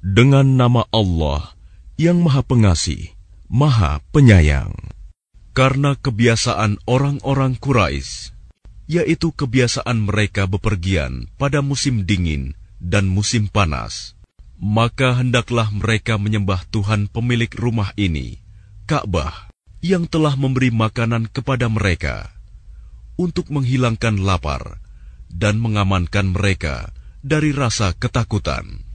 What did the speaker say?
Dengan nama Allah yang Maha Pengasih, Maha Penyayang. Karena kebiasaan orang-orang Quraisy, yaitu kebiasaan mereka bepergian pada musim dingin dan musim panas, maka hendaklah mereka menyembah Tuhan pemilik rumah ini, Ka'bah, yang telah memberi makanan kepada mereka untuk menghilangkan lapar dan mengamankan mereka dari rasa ketakutan.